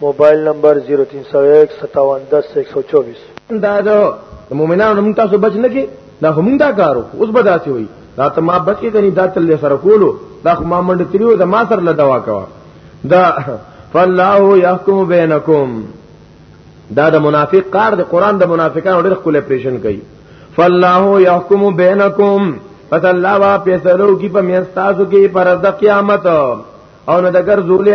موبایل نمبر 03015710124 دا د مؤمنانو موږ تاسو بچ نه کې دا هم دا کارو اوس به داسې وي دا ته ما بچ کې کني دا تل سره کولو دا خو ما منډ تریو دا ما سره له دوا کوا دا فالله يحكم بينكم دا د منافق کار د قران د منافقانو ډېر خپل اپریشن کوي فالله يحكم بينكم پس الله وا پیسلو کی په میاستاسو کې پر د قیامت او نه د ګرځولې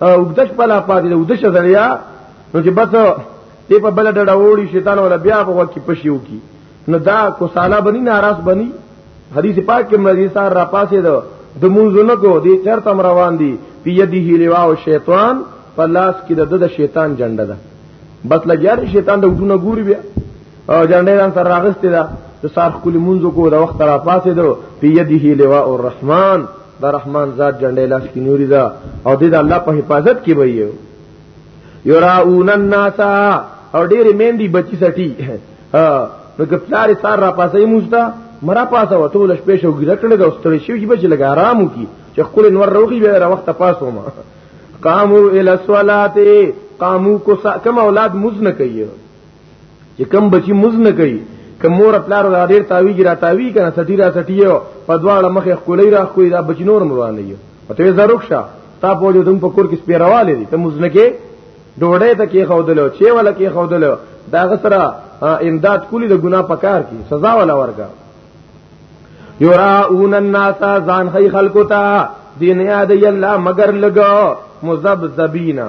وګدش په لا پاتې د وګدش ذریعہ نو چې بس دې په بل ډډه وړي شیطان ولا بیا په وکی پښیو کی نو دا کو سالا بنی ناراض بنی حدیث پاک کې مرضی سار را پاسې دو د منځونو کو دې چرته روان دي پیدیه لوا او شیطان په لاس کې د د شیطان جنډه ده بس لګیار شیطان د وډونه ګوري بیا او جنډه ځان سره راغستې ده د سار خپل منځو کو د وخت را پاسې دو پیدیه لوا او الرحمن د رحمان ذات جنډې لاس کې نوري دا او د الله په حفاظت کې وي یراون الناس او ډېر مېندي بچی سټي نو کپلارې سار را پاسې موږتا مرا پاسه وته لښ پېښ او ګره کړل او ستړي شي چې بچ لګ آرام وکي چې خپل نور روغي به را وخت پاسو ما قامو ال الصلاه قامو کو کم اولاد مز نه کوي چې کم بچی مز نه کوي کم مور پلار دا ډیر تاوی ګرا تاوی کنه سټی را سټیو په دواړه مخې خولې را خولې دا بچی نور مروان نه یو ته زروک شه تا په دې دم په کور کې سپیرواله دي ته مز نه کې ډوړې ته کې خودلو چې ولا کې خودلو دا غسرہ امداد کولی د ګناه پکار کی سزا ولا ورکا یراون الناس ځان خی خلقتا دین یاد یلا مگر لګو مذبذبینا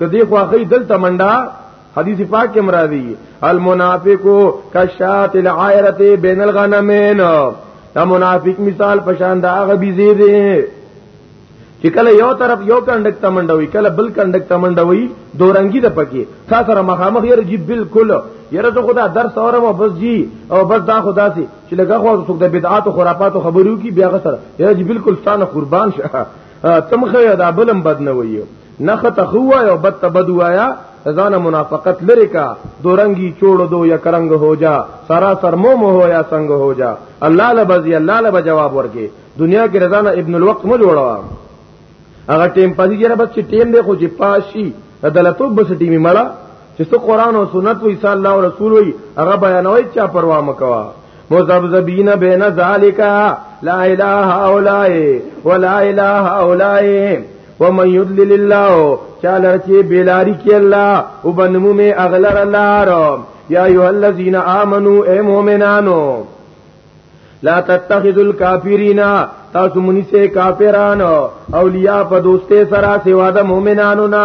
کدی خواخی دلته منډه حدیث پاک کې مرادي المنافقو کشات العائرته بین الغنمین دا منافق مثال پشان دا غبي زیری چې کله یو طرف یو کندک تمنډوي کله بل کندک تمنډوي دورنګي د پکې تا سره مخامخ یې جی بالکل یره ته خدا درس اورم او بس جی او بس دا خدا سي چې لګه خو څوک د بدعات او خرافات او خبرو کی بیا غسر یره جی بالکل ستانه قربان شه تمخه دا بلم بد نه وي نخ ته خو وایو بد ته بد وایا ځان منافقت لری کا دورنګي چوڑ دو یا کرنګ هو جا سارا سر موم هو یا سنگ هو جا الله لبزی الله لب جواب ورکي دنیا کې رضانه ابن الوقت مو جوړوا هغه ټیم پدی جره بس چې ټیم دی خو چې پاشي عدالتو بس ټیمي مړه چې څو قران او سنت وې صلی الله رسول وې هغه بیانوي چا پروا مکوا مذبذبین بین ذالک لا اله الا ولا اله الا ومن يضلل الله چالر چې بیلاری کې الله وبنمو می اغلر الله یا ایه الذین آمنو اے مومنانو لا تتخذوا الكافرین تاسو منی سے کافرانو اولیاء په دوسته سره سوا د مومنانو نه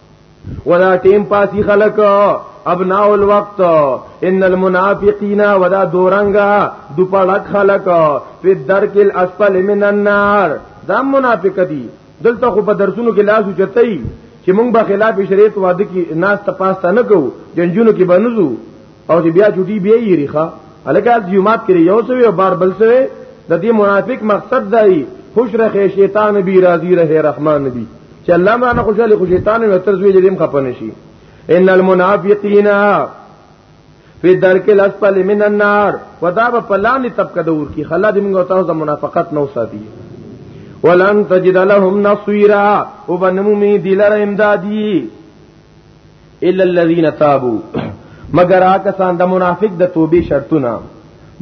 ودا ټیم پاسی خلق ابناء الوقت ان المنافقین ودا دورنګا دوپړک خلق فی درک الاسفل من النار دا منافق دي دلته خو په درسونو کې لاس چتای چې مونږ به خلاف شریعت واده کې ناس تپاسته نه کوو جنجونو کې بنځو او چې بیا چټي بیا یې ریخه الکه جمعات کې یو سوي او بار بل سوي د دې منافق مقصد دی خوش رخه شیطان بی راضی رہے رحمان بی چې الله ما نه خوشاله خو شیطان یې تر زوی دې خپنه شي ان المنافقین فی درک الاسفل من النار ودا په پلان طبقه دور کی خلا دې موږ تاسو د منافقت نو ساتي ولن تجد لهم نصيرا وبنمو می دلر امدادی الا الذين تابوا مگر هغه سان د منافق د توبې شرطونه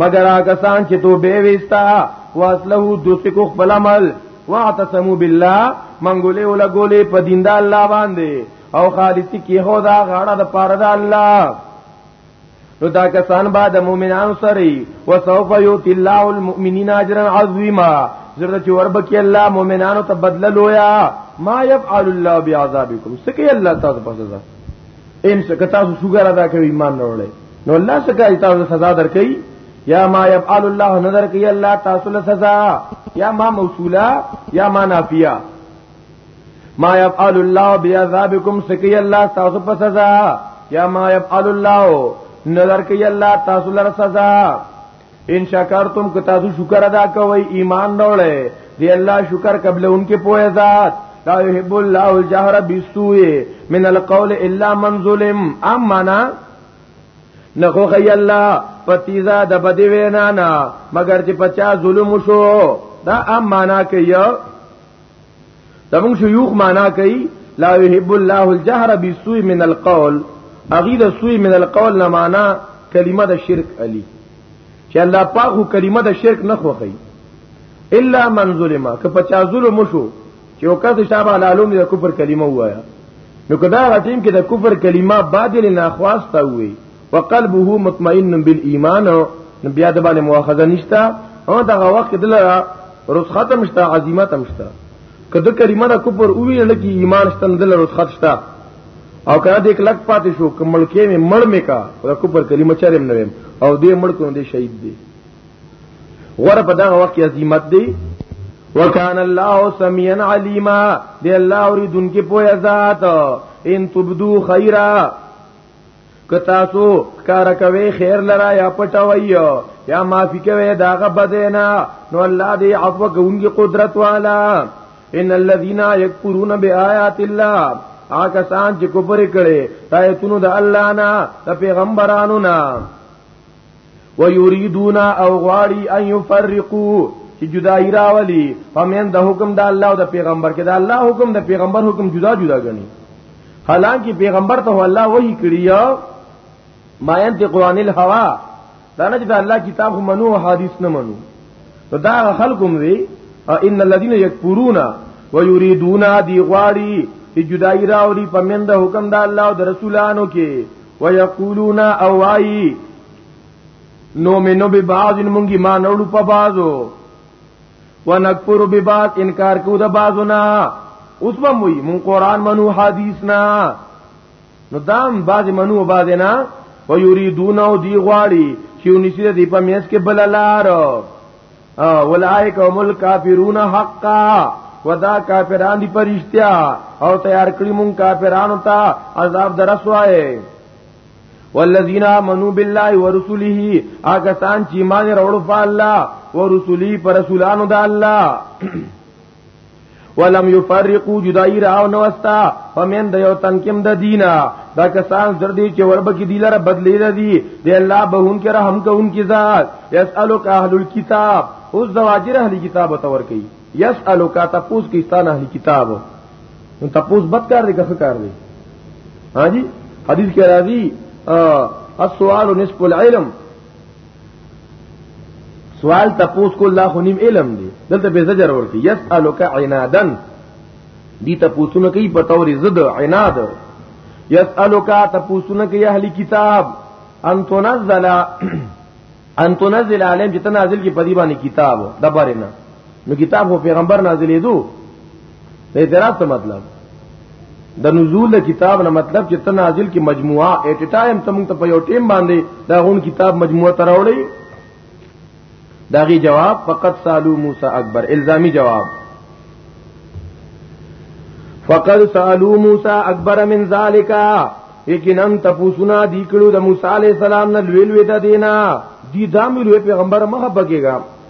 مگر هغه سان چې توبې وستا واسله دوسی کو خپل عمل واعتصموا بالله منګولې ولا ګولې په دین د الله باندې او خالصي کې هو دا غاړه د پاره د الله نو دا کسان با د مؤمنانو سره او سوف یوت الله المؤمنین اجرا عظیما زرد چې وربکی الله مؤمنانو ته بدل لویا ما یفعل الله بعذابکم سکی الله تاسو په سزا ایم سکه تاسو شوګر ادا کوي ایمان نه وړي نو الله سکه تاسو سزا درکې یا ما یفعل الله نظر کوي الله تاسو له سزا یا ما موصولا یا ما نافیه ما يفعل الله بعذابكم سکی الله تاسو په سزا یا ما يفعل الله نظر کوي الله تاسو لپاره سزا ان شکرتم که تاسو شکر ادا کوئ ایمان راوړئ دی الله شکر قبل ان کې پوهه ذات لا يحب الله الجهر بالسوء من القول الا من ظلم امنا نخو خی الله پتیزا د بدی وینا نه مگر چې پچا ظلم شو دا امانا کوي زمون شيوخ معنا کوي لا يحب الله الجهر بالسوء من القول اغي د سوء من القول نه معنا کلمه د شرک علي چې الله پاک خو کلمه د شرک نه خوخي الا من ظلم که په چا ظلم شو چې وکړه شابه علالم د کفر کلمه وایا نو کدا غټیم کې د کفر کلمه بادل نه خواسته وي وقلبه مطمئن بالایمان نو بیا د باندې مؤاخذه نشته او دا وخت دل رسخت مشته عظمت مشته کده کلمه د کفر او وی نه کی ایمان شته دل رسخت شته او کړه دې کلک پاتې شو کمل کې مې مړ مې کا د کفر کلمه چرېم نه او دې مړ کو دې شهید دی غره په دا وخت عظمت دی وکان الله سميعا عليما دی الله اوریدونکو په ذات ان تبدو خیرا که تاسو کار کوي خیر لرا یا پټوي یا معافي کوي داغه بدینا نو الله دې عفو کوونکی قدرت والا ان الذين يكفرون بآيات الله آکه سان چې کوپر کړي تایتونو د الله نه د پیغمبرانو نه ويريدون او غواړي ان يفرقوا چې جدای راولي فمن د حکم د الله او د پیغمبر کې د الله حکم د پیغمبر حکم جدا جدا غني حالانکه پیغمبر ته الله وਹੀ کړی ما ينطق عن الهوى دا نه چې د الله کتاب هم منو او حدیث نه منو نو دا خلقم وی ان الذين يكفرون ويريدون دي غواړي چې جدای راولي فمن د حکم د الله او د رسولانو کې ويقولون اوای نو منو به بعض مونږی ما نړو په بعضو ونکفر به بعض انکار کو د بعضو نه اوس به موي مون قران منو حدیث نه نو دام بعض منو او بعض نه ويريدون او دی غواړي چې ونسره دی په میس کې بللار اولائک هم الکافرون حقا ودا کافران دی پرشتیا او تیار کړی مون کافرانو ته عذاب درسوای والذین آمنوا بالله ورسله آګسان چې ایمان وروړو په الله ورسلی پر رسولانو د الله ولم يفرقوا جدائی راو نو استا فمن د یو تنکم د دینا دا کسان زر دی چې ورب کې دی لره بدلی را دی دی الله بهون کې رحم کوون کی ذات یسالک اهل الكتاب اوس زواجر اهل کتاب تور کوي یسالک تپوس کی ستان اهل کتاب نو تپوس بد کار دی که کار دی ها جی حدیث کې راځي السؤال نصف العلم سوال تپوس کو الله خو نیم علم دی دلته به زجر ورکی یسالک عنادن دی تپوسونه کوي په تور زد عناد یسالک تپوسونه کوي اهل کتاب ان تنزل ان تنزل علیم چې تنازل کې پدی باندې کتاب د بارینه نو کتاب خو پیغمبر نازلې دو ته اعتراض څه مطلب د نزول د کتاب نه مطلب چې ته نازل کې مجموعه ایټ ټایم ته موږ ته په یو ټیم باندې دا غون کتاب مجموعه تراوړي داغي جواب فقط سالو موسی اکبر الزامی جواب فقد سالو موسی اکبر من ذالک یقینا تپوسنا دی کړو د موسی علی السلام نه لوی لوی د دینا دی دام لوی پیغمبر مخه بګیګا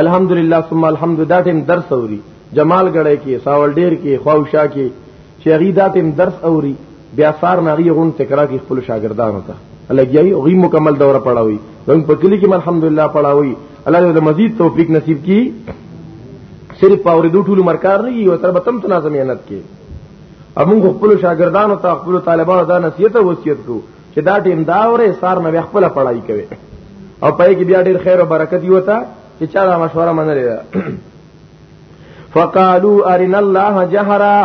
الحمدلله ثم الحمد دا ټیم درس اوري جمال غړې کې ساول ډیر کې خواوشا کې چې هغه دا ټیم درس اوري بیا سار ناغي غون تکرا کې خپل شاګردانو ته لګیایي غي مکمل دوره پڑھاوي زموږ په کلی کې الحمدلله پڑھاوي الله دې مزید توفیق نصیب کړي صرف پاورې دوه ټول مرکار نه یو تر بتم تنازم مهنت کې امون خپل شاګردانو ته خپل طالبانو دا نصیحت او وصیت کو چې دا ټیم دا اورې سار نه خپل پړای کوي او پای کې بیا ډیر خیر او برکت یو تا چې چا دا مشوره منلې ده فقالوا ارنا الله جهرا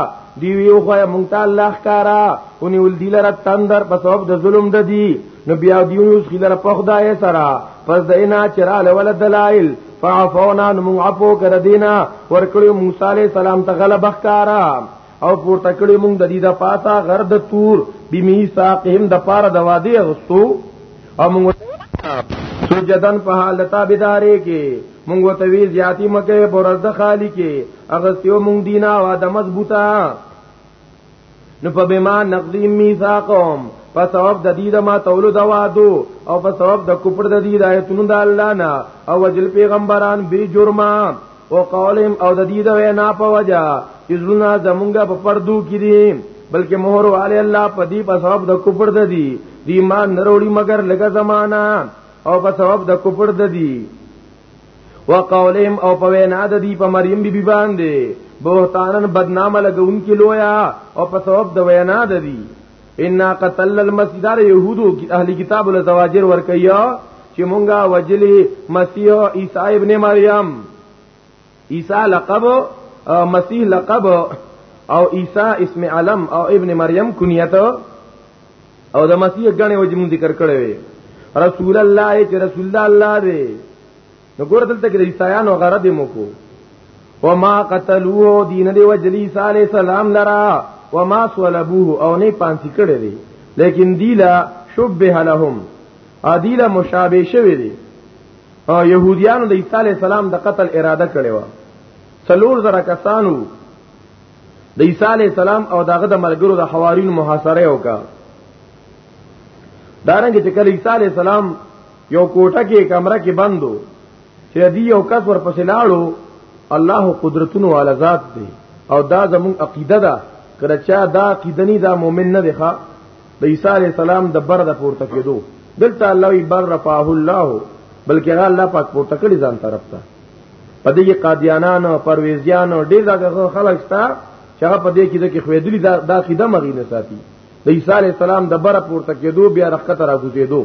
دی ویو خو مونږ ته الله ښکارا اونې ول دی لره تندر په سبب د ظلم د دی نو بیا دیو یوس خلره په خدای سره پس دینا چراله ول دلائل فعفونا نو مونږ عفو کړ دینا ورکړو موسی علی السلام ته غلبه ښکارا او پورته کړی مونږ د دې د پاسا غر د تور بمیثاقهم د پاره د وادي غستو او مونږ سجدن په حالت بيدارې کې مونږ ته وی زیاتی مکه پرز د خالی کې اغستیو مونږ دینا وا د مضبوطه نو په بما نقضی میثاقهم په سبب د دې د ما تولو د وادو او په سبب د کوپر د دې د آیتونو د الله نه او وجل پیغمبران به جرمه او قولهم او د دې د وینا په وجا چې زړونه زمونږه په پردو کې دي بلکې مهر والے الله په دې په سبب د کفر د دي دی ایمان نروړي مگر لګه زمانہ او په سبب د کفر د دي وقولهم او په وینا د دې په مریم بی بی باندې بهتانن بدنامه لګون کې لویا او په سبب د وینا د دي ان قتل المسجدار يهودو اهل کتاب له زواجر ور کوي چې مونږه وجلی مسیح عیسی ابن مریم عیسی لقب مسیح لقب او عیسی اسم علم او ابن مریم کنیت او د مسیح غنې وجه مون ذکر کړی رسول الله چې رسول الله دی نو ګور دلته کې د عیسایانو غرض مو کو وما قتلوه دین دی وجلی عیسی علی السلام لرا وما صلبوه او نه پانسی کړی دی لیکن دیلا شبه لهم ادیلا مشابه شوی دی او يهوديانو د عیسی علی السلام د قتل اراده کړې و څلور زره کسانو د عیسی علی السلام او داغه د ملګرو د حوارین محاصره وکړه دارنګ چې کله عیسی علی السلام یو کوټه کې کمره کې بندو چې دی یو کس ور پسې لاړو الله قدرتونو والا ذات دی او دا زمون عقیده ده کړه چا دا عقیده نه دا مؤمن نه دی ښا د عیسی علی السلام د بر د پورته کېدو دلته الله وی بر رفعه الله بلکې هغه الله پاک پورته کړی ځان طرف ته پدې کې قادیانان او پرويزيان او ډېر دغه خلک شته چې هغه پدې کې د کې خوېدلی دا عقیده مغینه ساتي د عیسی علی السلام د بره پورته کېدو بیا رخت را کوزیدو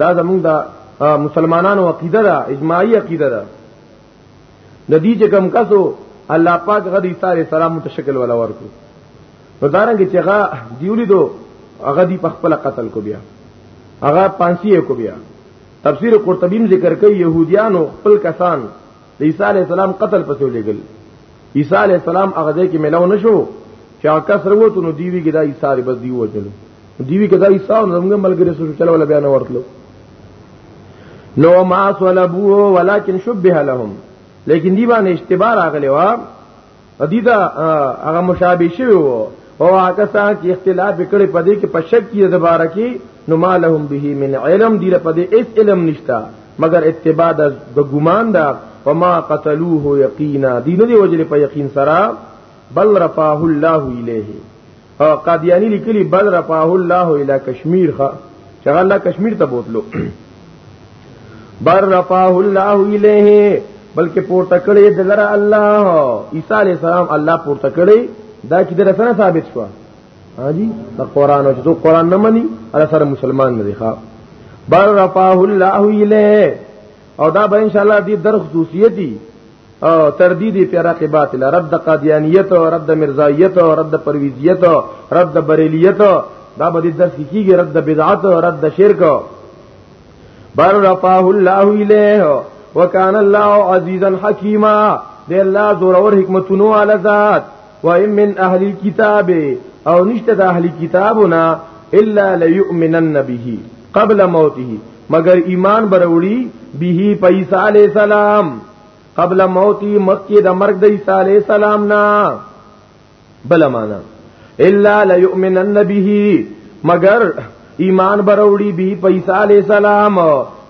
دا زموږ د مسلمانانو عقیده ده اجماعي عقیده ده د دې چې کم کسو الله پاک غد عیسی علی السلام متشکل ولا ورکو نو دارنګ چې هغه دیولی دو هغه دی په خپل قتل کو بیا هغه پانسی کو بیا تفسیر قرطبی ذکر کوي يهوديانو خپل کسان د عیسی علی السلام قتل پسې لګل عیسی علی السلام هغه ځای کې ملاو نشو چې هغه کس وروته نو دیوی کې دا عیسی علی بس دیو چلو دیوی کې دا عیسی او زمونږ ملګری سره چلو ولا بیان ورتلو نو ما صلبوه ولكن شبه لهم لیکن دی باندې اشتباه راغلی و ادي دا هغه مشابه شوی وو او هغه څنګه چې اختلاف کړي پدې کې په شک کې د بارکی نو مالهم به من علم دی په دې اس علم نشتا مگر اتباع د ګمان دا وما قتلوه یقینا دی نه دی وجل په یقین سره بل رفعه الله الیه او قادیانی لیکلی بل رفعه الله الی کشمیر ښا چغه الله کشمیر ته بوتلو بر رفعه الله الیه بلکې پورته کړی دلره الله عیسی علی السلام الله پورته کړی دا چې درسنه ثابت شو حاجی دا قران او جو قران نه مني الله سره مسلمان نه دی ښا بار رفعه الله الیه او دا به ان شاء الله دې در خصوصیت دي او تردیدی پر عاقبات لا رد قادیانیت او رد مرزایت او رد پرویزیت او رد بریلیت دا به دې درس کیږي رد بدعت او رد شرک بر رفعه الله الیه وکانه الله عزیزا حکیما دی الله زور اور حکمتونو علی ذات و ان من اهل الكتاب او نشته د اهل کتابنا الا ليؤمنن به قبل موته مگر ایمان بروړي به په عیسی علی السلام قبل موتی مکی د مرگ د عیسی علی السلام نا بل معنا الا ليؤمنن به مگر ایمان بروړي به په عيسى عليه السلام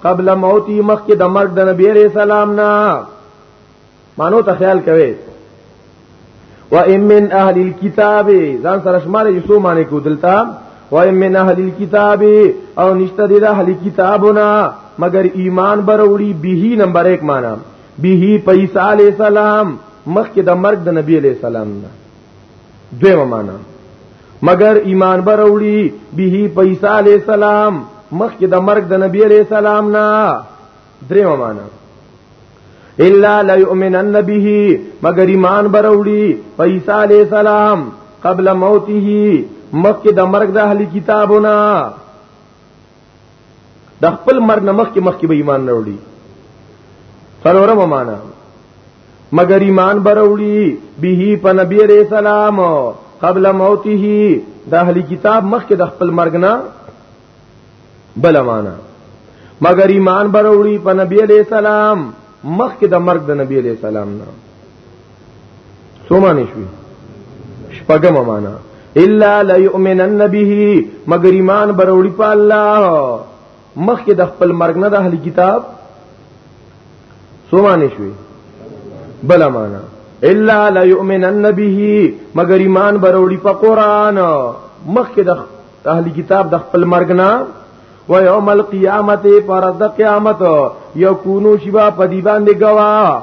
قبل موتي مخکې د مرګ د نبی عليه السلام نه مانو ته خیال کوي و ان من اهل الكتاب ځان سره شمار یسو معنی کو دلتا و ان من اهل الكتاب او نشته د اهل کتابونه مگر ایمان بروړي به نمبر 1 معنی به په عیسی علی السلام مخکې د مرګ د نبی علی السلام نه دویمه معنا مگر ایمان بر وړي به په عیسی علی السلام مخکې د مرګ د نبی علی السلام نه دریمه معنا الا لا يؤمنن به مگر ایمان بر وړي په عیسی علی السلام قبل موته مخکې د مرګ د اهلی کتابونه د خپل مرګ نه مخکې مخکې به ایمان نه وړي څلورم معنا مگر ایمان بروړي به په نبی عليه السلام قبل موته د اهلي کتاب مخکې د خپل مرګ نه بل معنا مگر ایمان بروړي په نبی عليه السلام مخکې د مرګ د نبی عليه السلام نه څو معنی شوي شپږم معنا الا ليؤمنن به مگر ایمان بروړي په الله مخکې د خپل مرګ نه د اهل کتاب څو معنی شوي بل معنا الا ليؤمنن به مگر ایمان بروړي په قران مخکې د اهل کتاب د خپل مرګ نه و یوم القیامت پر د قیامت یکونو شبا پدی باندې گواه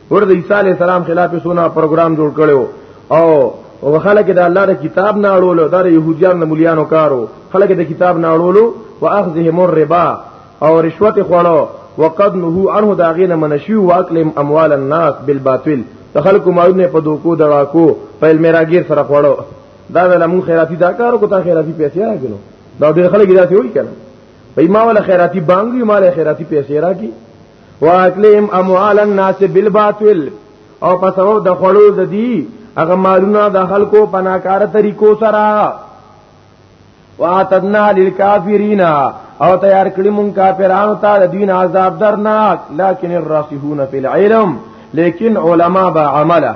ور د عیسی علی السلام خلاف سونه پروګرام جوړ کړو او او خلک د الله د کتاب نه اړولو د يهوديان د مليانو کارو خلک د کتاب نه اړولو واخذهم الربا او رشوت خوړو وقد نهو عنه داغینه منشي واکلم اموال الناس بالباطل د خلکو مالونه په دوکو دړاکو په علم راګیر سره خوړو دا ولا مون خیراتی دا کارو کو تا خیراتی پیسې راګلو دا ډېر خلک دا ته وایي کنه په ما ولا خیراتی بانګي مال خیراتی پیسې راګي واکلهم اموال الناس بالباطل او په سبب د خړو د دی هغه مالونه د خلکو په ناکاره طریقو سره واتدنا للکافرین او تیار کړی مون کافرانو ته د دین عذاب درناک لکن الراسخون فی العلم لیکن علما با عمله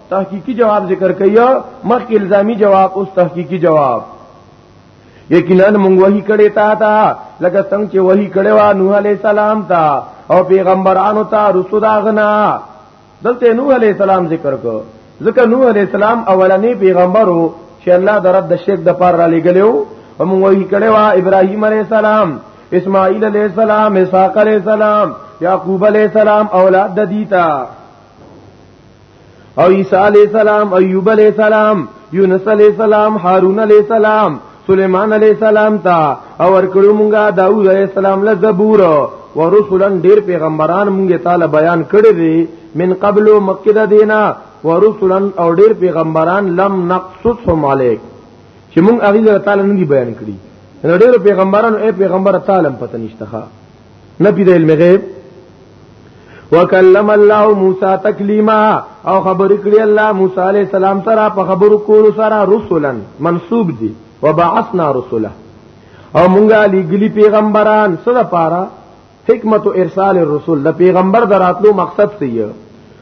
تحقیقی جواب ذکر کیا مخ الزامی جواب اوس تحقیقی جواب یقینا مونږ وਹੀ کړي تا تا لکه څنګه چې وਹੀ کړي وا نوح علی السلام تا او پیغمبرانو تا رسول اغنا دلته نوح علی السلام ذکر کو ځکه نوح علی السلام اولنی پیغمبرو چې الله درد د شرک د پار را لګلو او مونږ وਹੀ کړي وا ابراهیم علی السلام اسماعیل علی السلام اسحاق علی السلام یعقوب علی السلام اولاد د دیتا او عیسی علی السلام ایوب علی السلام یونس علی السلام هارون علی السلام سلیمان علی السلام تا او ورکړو مونږه داوود علی السلام له زبور او رسولن ډیر پیغمبران مونږه تعالی بیان کړی دی من قبل مکه دینا او رسولن او ډیر پیغمبران لم نقصصهم علیک چې مونږ هغه تعالی نه دی بیان کړی نو ډیر پیغمبرانو اے پیغمبر تعالی پته نشته نفي د علم غیب وکلم الله موسی تکلیما او خبر کړی الله موسی علیہ السلام سره په خبرو کولو سره رسولا منسوب دي وبعثنا رسولا او مونږه لګلی پیغمبران سره پاره حکمت ارسال الرسول د پیغمبر دراتلو مقصد څه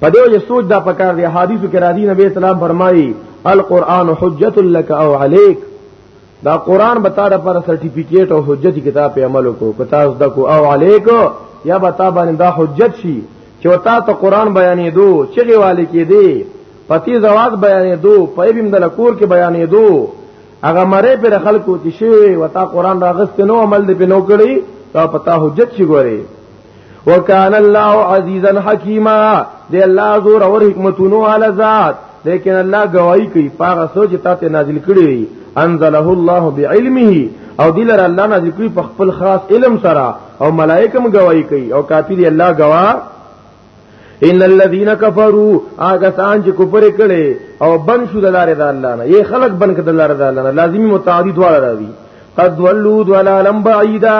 په دې وجه سوچ دا پکار دی حدیثو کې راځي نبی اسلام فرمایي القرآن حجت لك او عليك دا قرآن به تاره پر سرټیفیکیټ او حجت کتاب په عمل کو کتا زد کو او عليك یا به تا باندې دا حجت شي چې وتا ته قرآن بیانې دو چغي والي کې دی پتی زواز بیانې دو په بیم د لکور کې بیانې دو هغه مړې پر خلکو چې شي وتا قرآن راغست نو عمل دې په نو کړی دا پتا حجت شي ګوري وکان الله عزیزا حکیما دی الله زور او حکمتونو علی ذات لیکن الله گواہی کوي پاغه سوچ ته ته نازل کړي انزله الله بعلمه او دلر الله نازل کړي په خپل خاص علم سره او ملائکه هم گواہی کوي او کافر الله گواه ان الذين كفروا هغه سان چې کفر کړي او بن شو د لارې د الله نه یې خلق بن کړه د لارې د الله نه لازمي متعارض والا راوي قد ولوا ضلالا بعيدا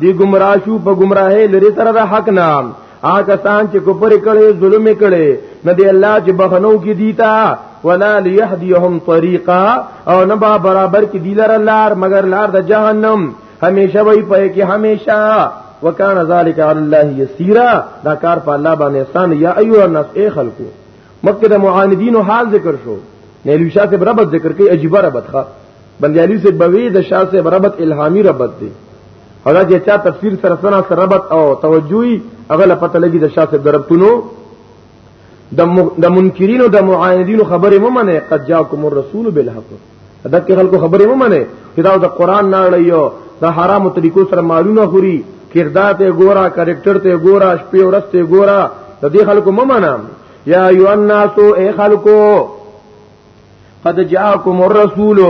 دی گمراه شو په گمراهه لري سره د حق نام هغه سان چې کفر کړي ظلم کړي نه دی الله چې بخنو کې دیتا ولا ليهديهم طريقا او نه برابر کې دی لار مگر لار د جهنم همیشه وای په کې همیشه وکانا ذالک علی الله یسیرا دا کار په الله باندې آسان یا ایو الناس ای خلقو مکه د معاندین حال ذکر شو نیلو شاه سے ربط ذکر کوي عجیب ربط ښا بندیالی سے بوی د شاه سے ربط الهامی ربط دی هغه چې چا تفسیر سره سره سره ربط او توجهي هغه لا پته لګي د شاه سے دربتونو د منکرینو د معاندینو خبره ممنه قد جاءکم الرسول بالحق دا کې خلکو خبرې مو منه چې دا د قران نه لړیو د حرامو طریقو سره مالونه خوري کردار ته ګورا کریکټر ته ګورا شپې ورځ ته ګورا د دې خلکو مو منه یا ایو الناس اے خلکو قد جاءکم الرسول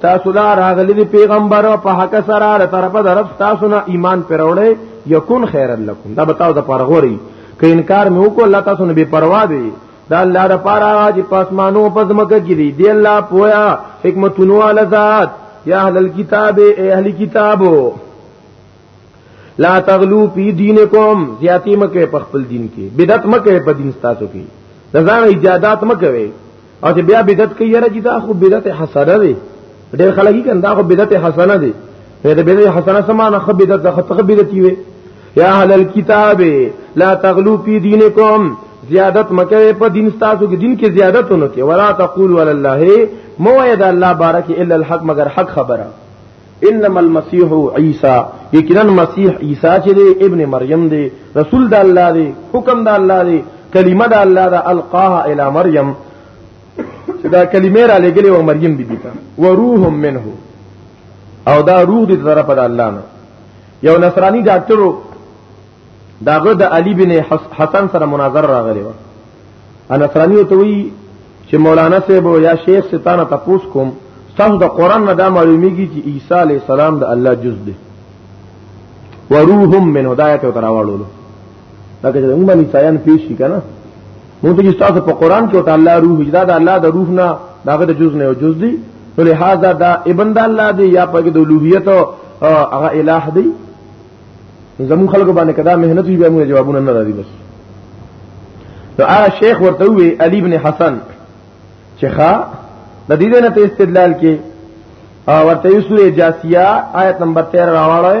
تاسو لا راغلی دی پیغمبر په حق سره له طرفه د رب تاسو نه ایمان پروړې یکون خیرن لکم دا بتاو د پرغوري که انکار مې وکړ الله تاسو نه بے پروا دی دا الله د پاره چې پاسمانو په زمکه کې دی دی الله پویا حکمتونو ول ذات یا اهل الكتاب اهل کتابو لا تغلو فی دینکم زیاتی مکه په خپل دین کې بدعت مکه په دین تاسو کې ځان ایجادات مکه وي او چې بیا بدعت کوي یره چې دا خو بدعت حسنه دی ډېر خلک یې کنده خو بدعت حسنه دی دا بدعت حسنه سمانه خو بدعت خو بدعت وي یا اهل الكتاب لا تغلو فی دینکم زیادت مکه په دین تاسو کې دین کې زیادت نه کې ولا تقول ولا الله مو اید الله بارک الا الحق مگر حق خبره انما المسيح عيسى یقینا مسیح عیسی چې دی ابن مریم دی رسول د الله دی حکم د الله دی کلمه د الله دا القاها الى مریم چې دا کلمه را لګلې و مریم بیبي ته وروح منه او دا روح دې طرف د الله نه یو نصرانی ډاکټرو داغه د علی بن حسن سره مناظره راغلی و نصرانی ته وی چې مولانا صاحب یا شیخ ستانه تاسو کوم تاسو د قران نه دا معلومیږي چې عیسی علی السلام د الله جز دی وروهم من هدایت او تراوړلو دا که موږ باندې سایان پیش شي کنه موږ ته تاسو په قران کې او تعالی روح اجدا د الله د روح نه داغه د جز نه او جز دی نو لہذا دا ابن د الله دی یا په د الوهیت او هغه الہ دی زمون خلکو باندې کدا مهنت وی به موږ جوابونه نه راځي بس نو آ شیخ ورته وی علی ابن حسن چې ښا د دې نه ته استدلال کې ورته سورې جاسیه آیت نمبر 13 راوړل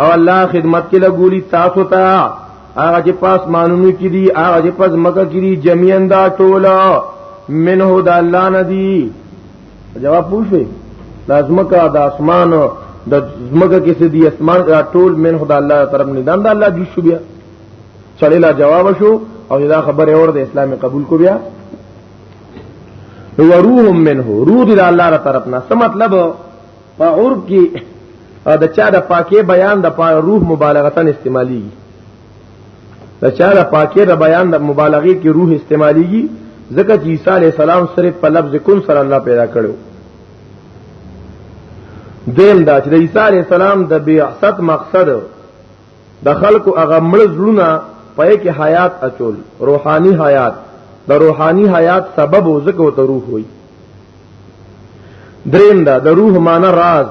او الله خدمت کې لګولي تاسو ته هغه چې پاس مانونو کې دي هغه چې پس مکه کې دي جميعا دا ټول منه د الله ندي جواب پوښوي لازمکه د اسمان د زمګه کې سي دي اسمان دا ټول منه د الله طرف نه دند الله دي شو بیا چړې لا جواب شو او دا خبره اور د اسلام قبول کو بیا وروح منه روح د الله تر طرف نه څه مطلب په عرب کې د چا د پاکي بیان د پاره روح مبالغتن استعمالي د چا د پاکي د بیان د مبالغه کې روح استعماليږي ځکه چې عیسی علی السلام صرف په لفظ کن سره الله پیدا کړو دیم دا چې د عیسی علی السلام د بیاست مقصد د خلکو هغه مړ زړونه پې کې حیات اچول روحاني حیات د روحاني حیات سبب وزکه او ته روح وي دریم دا د روح معنا راز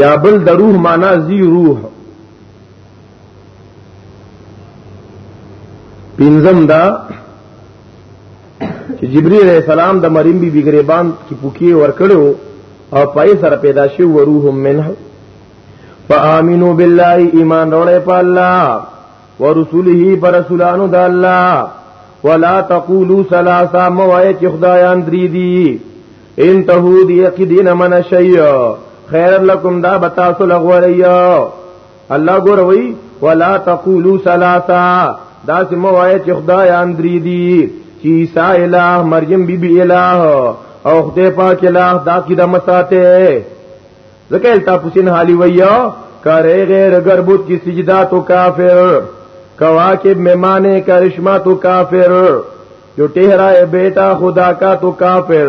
یا بل د روح معنا زی روح پینزم دا چې جبرئیل علیہ السلام د مریم بی بی غریبان کی پوکی ور کړو او پای سره پیدا شي وروح منه فآمنو بالله ایمان روړې په الله ورسوله پر رسولانو د الله ولا تقولوا ثلاثه موای چې خدایان درې دي ان تهودی قدین من شیء خیر لکم دا بتاسو لغوریا الله ګور وی ولا تقولوا ثلاثه دا سم وای چې خدای اندری دی چې عیسی الہ مریم بی بی الہ او خدای پاک الہ دا کی د مساته ځکه التا پوسین حالی ویا کرے غیر گربت کی سجدہ تو کافر کواکب میں مانے کرشمہ تو کافر جو ٹہرا ہے بیٹا خدا کا تو کافر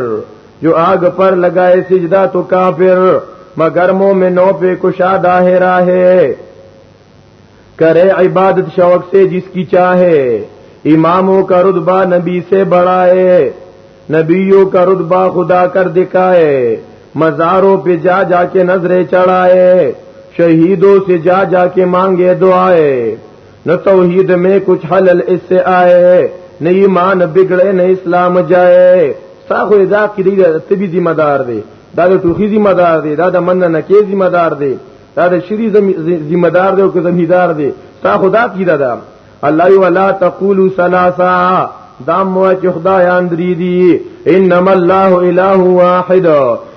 جو آگ پر لگائے سجدہ تو کافر مگر مو میں نو پہ کشاد ہے رہے کرے عبادت شوق سے جس کی چاہے اماموں کا رتبہ نبی سے بڑھائے نبیوں کا رتبہ خدا کر دکھائے مزاروں پہ جا جا کے نظریں چڑھائے شہیدوں سے جا جا کے مانگے دعائے نہ توحید میں کچھ حلل اس سے آئے نہ ایمان بگڑے نہ اسلام جائے ستا خو دا کړي دا تبي ذمہ دار دی دا د ټوخي ذمہ دار دی دا د من نه کې ذمہ دار دی دا د شری ذمہ دار دی او که زمیدار دی ستا خو دا کړي دا الله ولا تقولوا ثلاثه دا مو چې خدایان درې دي انما الله اله واحد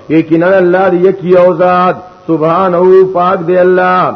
یقینا الله یکی او ذات سبحانه پاک دی الله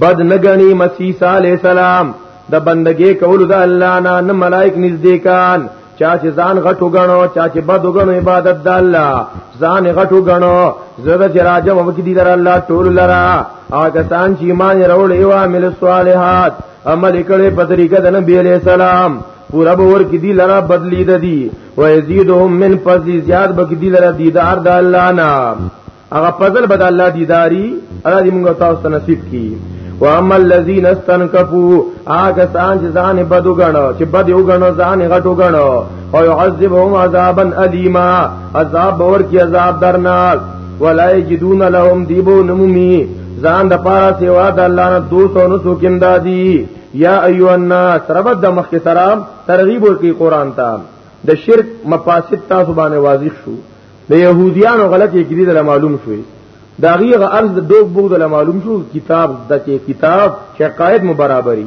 بد نګنی مسیح صلی الله علیه وسلم د بندګې کولو د الله نه نه ملائک نزدېکان چا چې ځان غټو غنو چا چې بد غنو عبادت د الله ځان غټو غنو زړه چې راځه وکي دي در الله ټول لرا هغه سان چې ایمان وروړ او عمل صالحات عمل کړي په طریقه د نبی عليه السلام پورا باور کې دي لرا بدلی د دي و يزيدهم من فضل زیاد بک دي لرا دیدار د الله نه هغه فضل بد الله دیداری الله دې موږ تاسو ته نصیب کړي و اما الذين استنكفوا هغه سان چې ځان بدو غنو چې بد یو غنو ځان غټو غنو او يعذبهم عذابا الیما عذاب اور کی عذاب درناک ولا یجدون لهم دیبو نمومی ځان د پاره سیوا د الله نه دوست او نسو کیندا دی یا ایو الناس رب د مخ سلام ترغیب ورکی قران ته د شرک مفاسد تاسو باندې واضح شو د يهوديانو غلط یې کړی د معلوم شوی دا غیغه ارز د دوب بوګ د معلوم شو کتاب د کې کتاب چې قائد مو برابرۍ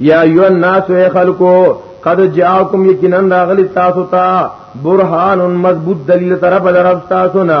یا ایو الناس اے خلقو قد جاءکم یقینا راغلی تاسو ته برهان مضبوط دلیل طرف درف تاسو نه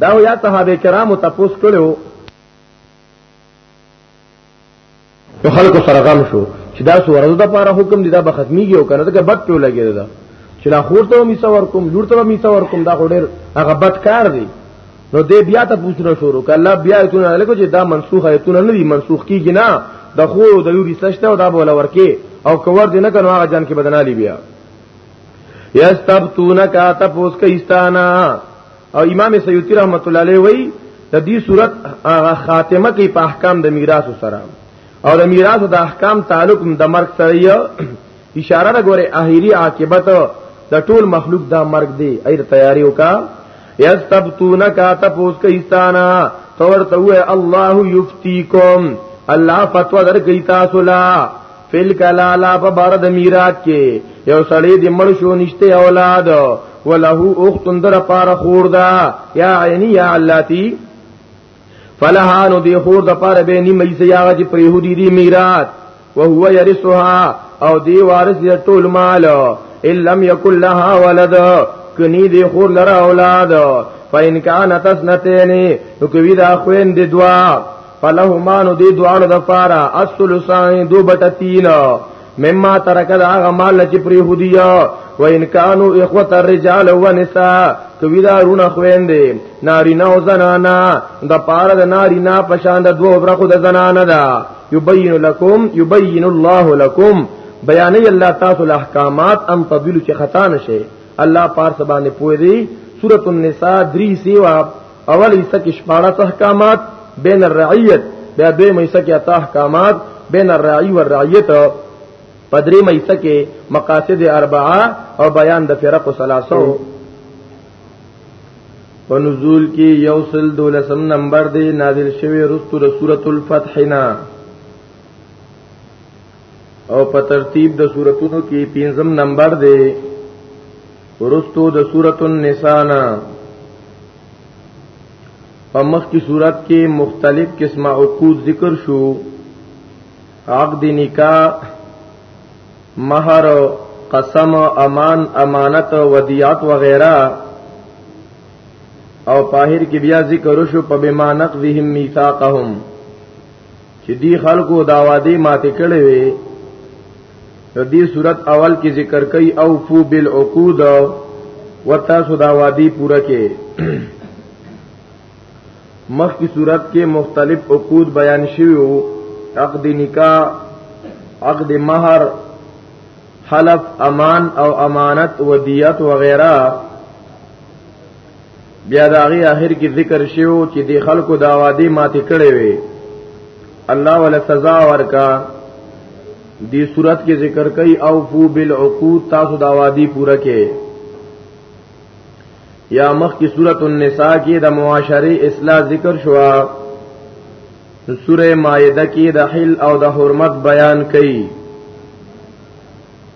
دا یا صحابه کرامو تپوس کړو نو خلکو سره غم شو چې دا سورزو د پاره حکم دي دا به ختميږي او کنه دا بد ټو لګي دا چې لا خور ته میسا ور کوم لور ته میسا ور کوم دا ډېر هغه بد کار دی نو دې بیا ته پوښتنه شروع کړه الله بیا ته نه لګو چې دا منسوخ ایتونه نه دي منسوخ کیږي نه د خور د لوري سشته او دا بوله ورکه او کور دې نه کنه هغه جان کې بدنالي بیا یستبتونک تپوس کیستانا او امام سیوطی رحمت الله علیه وی د دې صورت خاتمه کې په احکام د میراث سره او د میراث د احکام تعلق د مرګ سره اشاره ده ګوره اخیری عاقبت د ټول مخلوق دا مرګ دی اې تیاریو کا یستبتونک تپوس کیستانا تور ته الله یفتیکم الله فتوا درکې تاسو لا فل کلا لا په بار د میراث کې یو سړی د مړ شو نشته اولاد وله اخت در پار خور دا یا عینی یا علاتی فلها نو دی خور د پار به نیمه سي هغه چې پر يهودي دی میراث وهو يرثها او دی وارث دی ټول مال ان لم يكن لها ولد کني دی خور لره اولاد فإن كانت اثنتين نو کوي دا خويند دوا فلهما نو دی دوانو د پارا الثلثان دو بټه تین مما ترک دا هغه مال چې پری هدیه و ان کانوا اخوه الرجال ونساء کوي دا رونه خويندې نارینه او زنانا د پاره د نارینه په شان د دوه برخو د زنانا ده یبین لکم یبین الله لکم بیانې الله تاسو له احکامات ان تضل چې خطا نشي الله پارس باندې پوي دي سورۃ النساء 3 سیوا اول حصہ کې شپاړه احکامات بین الرعیت بیا دوی مېسه کې اته احکامات بین الرعی والرعیت پدری مېسه کې مقاصد اربعه او بیان د فرق ثلاثه په نزول کې یو سل دولسم نمبر دی نازل شوی رسول سورۃ الفتح نه او په ترتیب د سوراتونو کې پنځم نمبر دی ورستو د سورۃ النساء نه په مخ کی صورت کې مختلف قسمه عقود ذکر شو عقد نکاح مہر قسم امان امانت ودیعت وغیرہ او پاهر کې بیا ذکر شو په بما نقضهم میثاقهم چې دی خلکو دا وادي ماته کړې وي د دې صورت اول کې ذکر کوي او فو بالعقود وتا سودا وادي پورا کې مخ کی صورت کې مختلف عقود بیان شوی وو عقد نکاح عقد مہر حلف امان او امانت ودیت وغیرہ بیا د هغې آخر کې ذکر شیو چې د خلکو د آوادې ماتې کړې وي الله ولا سزا ورکا دی صورت کې ذکر کوي او فو بالعقود تاسو د آوادی پوره کې یا مخ کی صورت النساء کې د معاشره اصلاح ذکر شوا سوره مائده کې د حل او د حرمت بیان کړي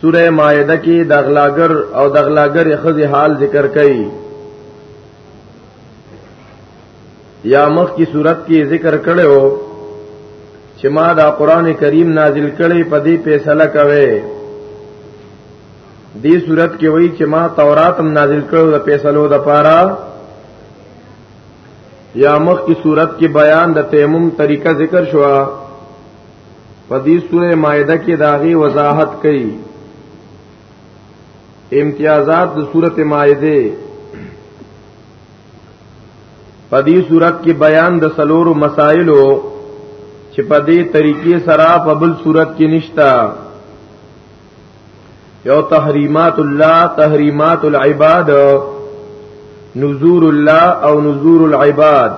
سوره مائده کې د اغلاګر او د اغلاګر خزي حال ذکر کړي یا مخ کی صورت کې ذکر کړو چې ما دا قران کریم نازل کړي په دې فیصله کوي دې صورت کې وایي چې ما تورات هم نازل کړو د فیصلو د پاره یا مخ کی صورت کې بیان د تیمم طریقه ذکر شوه په دې سوره مائده کې داغي وضاحت کړي امتیازات د سوره مائده په دې صورت کې بیان د سلورو مسائلو چې په دې طریقې سره په بل صورت کې نشتا یو تحریمات الله تحریمات العباد نذور الله او نذور العباد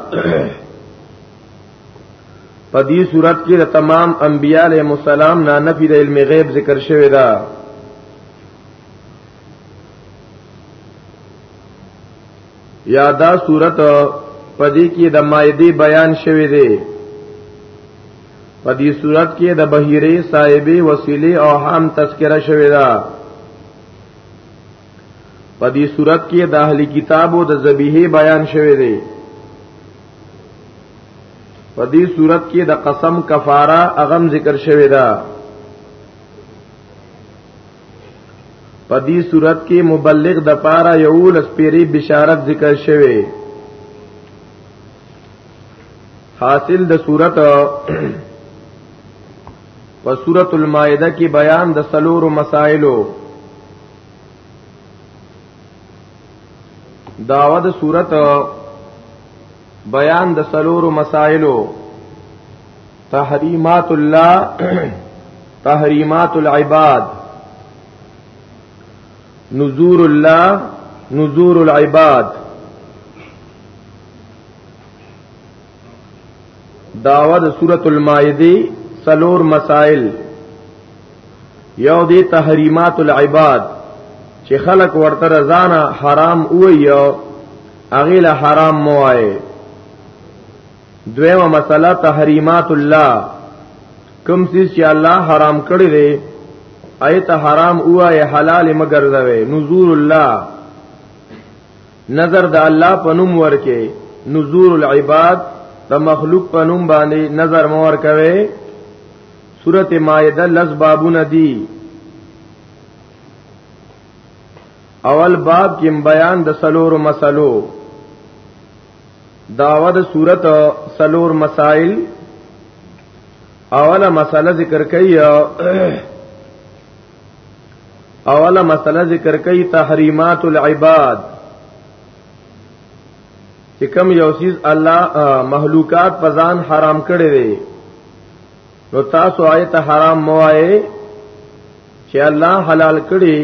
په دې صورت کې د تمام انبیاء علیهم السلام نه نفي د علم غیب ذکر شوی دا یا دا صورت په دې کې د مایده بیان شوی دی په دې صورت کې د بهیره صاحبې وسیله او هم تذکرہ شوی دا په دې صورت کې د اهلی کتابو د ذبیحه بیان شوی دی په دې صورت کې د قسم کفاره اغم ذکر شوی دا په دې صورت کې مبلغ د پاره یو لسپيري بشارت ذکر شوی حاصل د صورت په سورۃ المائده کې بیان د سلور مسائلو داوا د صورت بیان د سلور مسائلو تحریمات الله تحریمات العباد نذور الله نذور العباد داوا د سورۃ المائده سلور مسائل یو دی تحریمات العباد چې خلق ورته رضانا حرام وایو اغه له حرام مو وای دویمه مسله تحریمات الله کوم څه چې الله حرام کړی دی ایت حرام وای حلال مگر دا وی نذور الله نظر د الله په نوم ورکه نذور العباد د مخلوق په نوم باندې نظر مور کوي سورته مائده لز بابونه دي اول باب کې بیان د سلور مسلو داوه د صورت سلور مسائل اوله مسله ذکر کړي اوله مسله ذکر کوي تحریمات العباد چې کوم یو سیز الله مخلوقات په ځان حرام کړي دي نو تاسو آیت حرام موایې چې الله حلال کړي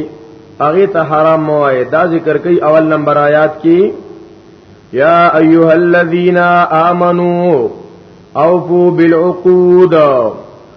هغه ته حرام موایې دا ذکر کوي اول نمبر آیات کې یا ایها الذین آمنو اوفو بالعقود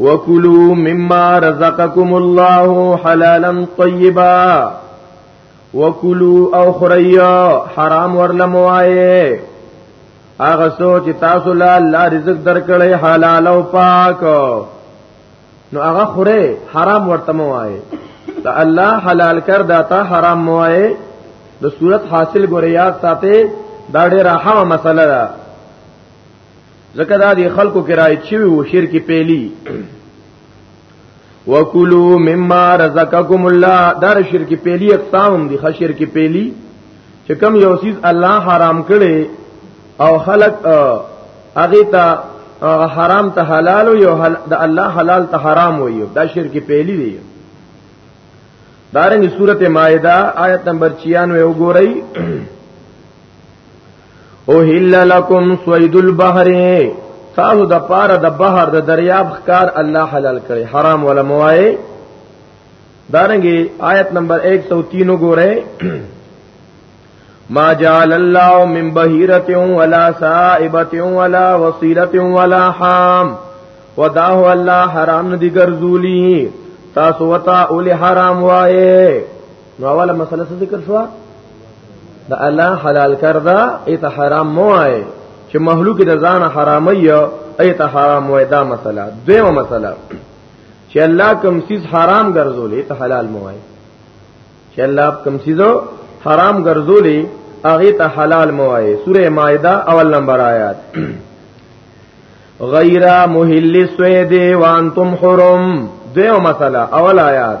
وکلوا مما رزقکم الله حلالا طیبا وکلوا او خریا حرام ورلموایه هغه سوچ تاسو له الله رزق درکړي حلال او پاک نو هغه خوره حرام ورته موای دا الله حلال کر داتا حرام موای د صورت حاصل ګوریات ساته دا ډیره اهمه مسله ده ځکه دا د خلکو کې راځي چې وو شرک پیلی وکلوا مما رزقکم الله دا شرک پیلی اقسام دي خ شرک پیلی چې کم یو سیز الله حرام کړي او خلق هغه ته حرام ته حلال او یو د الله حلال ته حرام وي دا شرک پیلی دی دارنګ سورته مائده آیت نمبر 96 وګورئ او هل لکم سوید البحر تاسو د پاره د بحر د دریاب ښکار الله حلال کړي حرام ولا موای دارنګي آیت نمبر 103 وګوره ما جعل الله من بهيره ولا سائبه ولا وصيله ولا حام وداه الله حرام ندی ګرځولی تاسو وتا اول حرام وایې نو اوله مسله څه ذکر شو د الله حلال کردا ایت حرام مو آئے چې مخلوق د ځان حرام یو ایت حرام وای دا مسله دیمه مسله چې الله کوم سیز حرام ګرځولې ته حلال مو آئے چې الله کوم سیزو حرام ګرځولې هغه ته حلال مو آئے سوره مائده اول نمبر آیات غیر محل سوید وانتم حرم دیو مسله اول آیات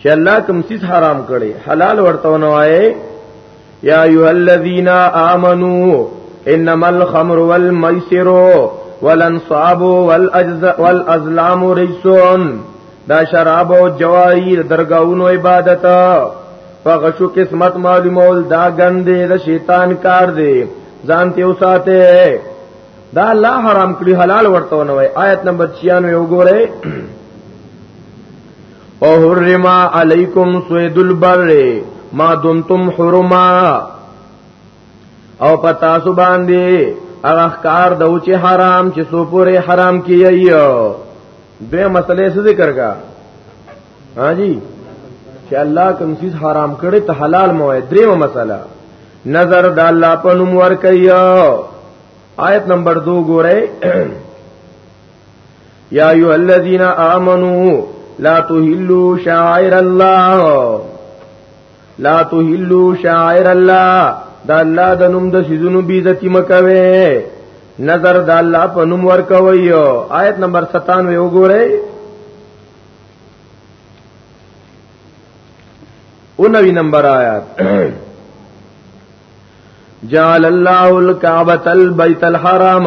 چې الله کوم څه حرام کړي حلال ورته ونوایي یا ایو الذین آمنو انما الخمر والمیسر والانصاب والازلام رجسون دا شراب او جواری درگاونو عبادت فغشو قسمت معلومول دا گندې د شیطان کار دی ځان ته وساته دا الله حرام کړی حلال ورته ونوي آیت نمبر 96 وګورئ او حرم علیکم سوید البر ما دمتم حرما او پتا سو باندې هغه کار د اوچ حرام چې سو پورې حرام کیایي دوی مسلې څه ذکر کا ها جی چې الله کوم چیز حرام کړي ته حلال مو دریو مسله نظر د الله په نوم ور کوي آیت نمبر 2 ګوره یا ایو الذین آمنو لا تهلو شاعر الله لا تهلو شاعر الله دا الله د نوم د سيزونو بي عزتي مکوي نظر د الله په نوم ور کوي آیت نمبر 97 وګورئ انوی نمبر آیات جعل الله الكعبة البيت الحرام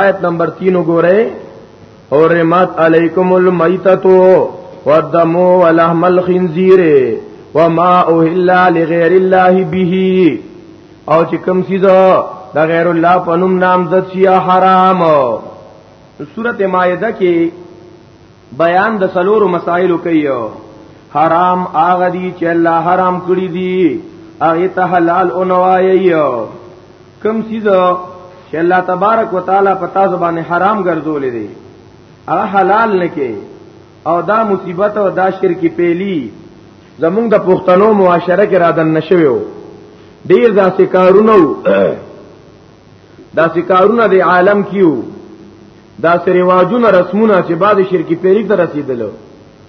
آیت نمبر 3 وګورئ حرمت علیکم المیتتو والدم ولحم الخنزیر وما اوهل لغیر الله به او چې کوم چیز د غیر الله په نوم نام د شیا حرام سورته مائده کې بیان د سلور مسائل کوي حرام هغه دي چې الله حرام کړی دي هغه ته حلال او نوایي کم چیز چې الله تبارک وتعالى په تاسو باندې حرام ګرځولې دي هغه حلال نه کې او دا مصیبت او دا شرکی پیلی زمونږ د پښتنو معاشره کې را دن نشویو ډیر داسې کارونه داسې کارونه د عالم کیو داسې رواجونه رسمونه چې بعد شرکی پیری ته رسیدل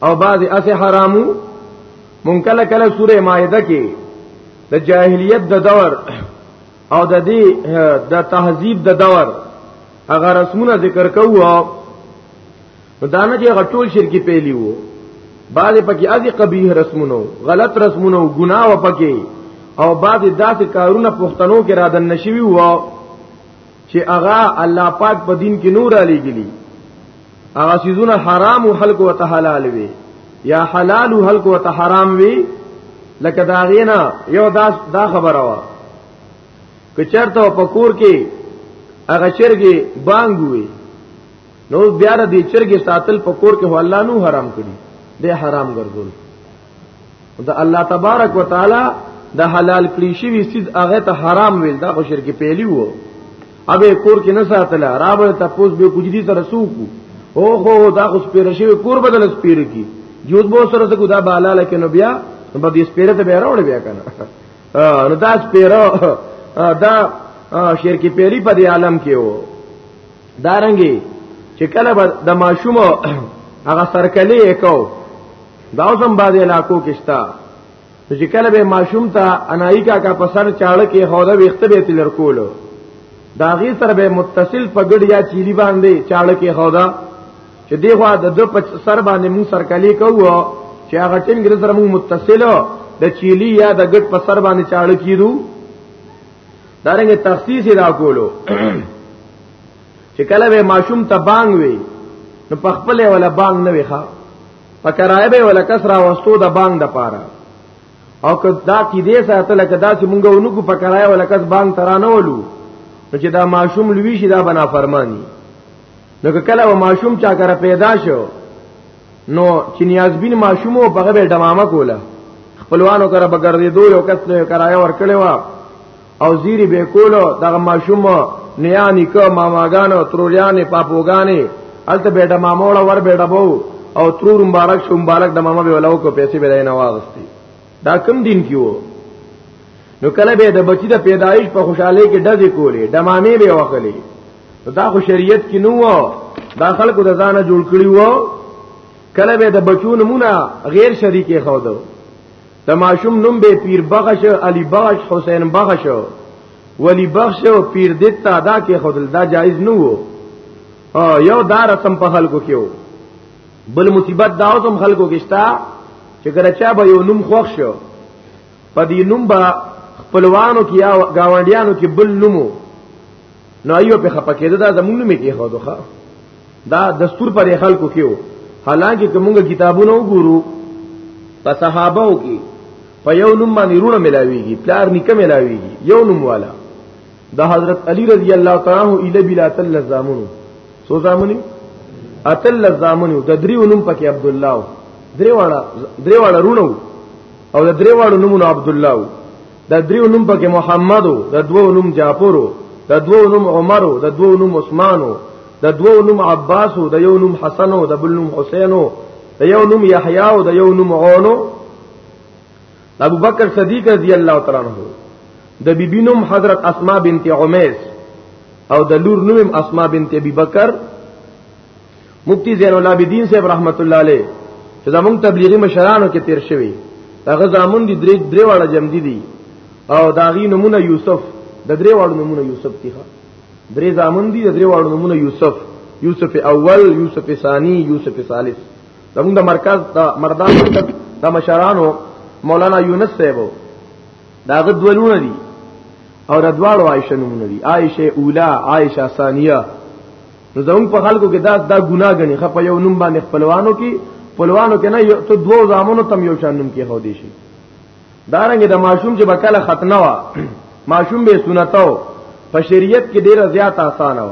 او بعد اسه حرامو مونږ کله کله سوره مائده کې د جاهلیت د دور او د دې د تهذیب د دور هغه رسمونه ذکر کوو دانه چې غټول شرکی پیلی وو بعض پکې ازي قبیح رسمونه غلط رسمونه ګناه و پکې او بعض داسې کارونه پښتنو کې را دن نشوي وو چې هغه الله پاک په دین کې نور علی ګلی هغه سيزونه حرام او حلق او حلال وي یا حلال او حلق او حرام وي لکه دا غینا یو دا دا خبره وا که چرته په کور کې هغه چرګي بانګ وي نو بیا د چرګي ساتل په کور کې هو الله نو حرام کړی دی حرام ګرځول د الله تبارک وتعالى د حلال کړی شوی سیز هغه ته حرام ویل دا خو شرک پیلی وو اوبه کور کې نه ساتل راوړ ته پوس به کوجدي سره سوکو او خو دا خو سپیر شوی کور بدل سپیر کی جود بو سره څه ګدا بالا لکه نو بیا په دې سپیر ته به راوړ بیا کنه نو دا سپیر دا شرک پیلی په دې عالم کې وو دارنګي چې کله د ماشوم هغه سرکلې کو دا اوس هم باندې علاقو کې شتا چې کله به ماشوم ته انای کا کا په سر چاړه کې هوده وخته به تلر کولو دا غي سره به متصل پګړ یا چيلي باندې چاړه کې هودا چې دیغه د دو په سر باندې مون سرکلي کوو چې هغه ټیم ګر سره مون متصل د چيلي یا د ګټ په سر باندې چاړه کیدو دارنګ تخصیص را کولو چې کله به ماشوم ته بانګ وي نو په خپل ولا بانګ نه وي ښا پکرای به ولا کس را وستو د بانګ د پاره او که دا کی دې ساتل کدا چې مونږ ونکو پکرای ولا کس بانګ ترانه ولو چې دا ماشوم لوي شي دا بنا فرمانی نو کله و ماشوم چا کر پیدا شو نو چې نیازبین ماشوم او بغه به دمامه کوله خپلوانو کر بغردې دوه یو کس له کرایا ور کړو او زیری به کولو دغه ماشوم نیانی کو ماماګانو تروریانې پاپوګانې الته به د ماموړه ور به ډبو او ترور مبارک شو مبارک د ماما به ولاو کو پیسې به نه واغستی دا کم دین کیو نو کله به د بچی د پیدایش په خوشحالي کې ډزې کولې د مامې به وکړي دا خو شریعت کې نو دا خلکو د ځانه جوړ کړی وو کله به د بچو نمونه غیر شریکې خو دو د ماشوم نوم به پیر بغش علی بغش حسین بغش ولی بغش او پیر دتا دا کې خدل دا جایز نه وو یو دا رسم په خلکو کې وو بل مصیبت دا اوسم خلکو کې شتا چې کله چا به یو نوم خوښ شو په دې نوم به خپلوانو کې یا گاونډیانو کې بل نومو نو ایو په خپکیده دا زمونږ می کې خو دوخه دا دستور پر خلکو کېو حالانکه کومه کتابونه وګورو په صحابهو کې په یو نوم باندې رونه ملاويږي پلار نیکه ملاويږي یو نوم والا د حضرت علی رضی الله تعالی عنہ اله بلا تل زامنو سو زامنو اتل زامنو د دریو نوم پکې عبد الله دریواړه دریواړه رونو او د دریواړو نومونو عبد الله د دریو نوم پکې محمد د دوو نوم جعفر د دوو نوم عمر د دوو نوم عثمان د دوو نوم عباس د یو نوم حسن د بل نوم حسین د یو نوم یحیی او د یو نوم عون ابو بکر صدیق رضی الله تعالی عنہ د بیبی نوم حضرت اسماء بنت عمیس او د لور نوم اسماء بنت ابي بکر مفتی زین العابدین صاحب رحمت الله علیه چې زمونږ تبلیغي مشرانو کې تیر شوی هغه زامن دي درې درې واړه جمع دي, دي او داغي نمونه یوسف د درې واړو نمونه یوسف دي درې زامن دي د درې واړو نمونه یوسف یوسف اول یوسف ثانی یوسف ثالث زمونږ د مرکز د مردان مرکز د مشرانو مولانا یونس صاحب داغه دولونه دي او د دواړو عائشه نمونه دي عائشه اولا عائشه ثانیه نو زموږ په خلکو کې دا دا ګناه غني خپ یو نوم باندې خپلوانو کې خپلوانو کې نه یو ته دوه زامنو تم یو شان نوم کې هو دي شي دارنګ د دا ماشوم چې بکله ختنه وا ماشوم به سنتو په شریعت کې ډیره زیات آسان و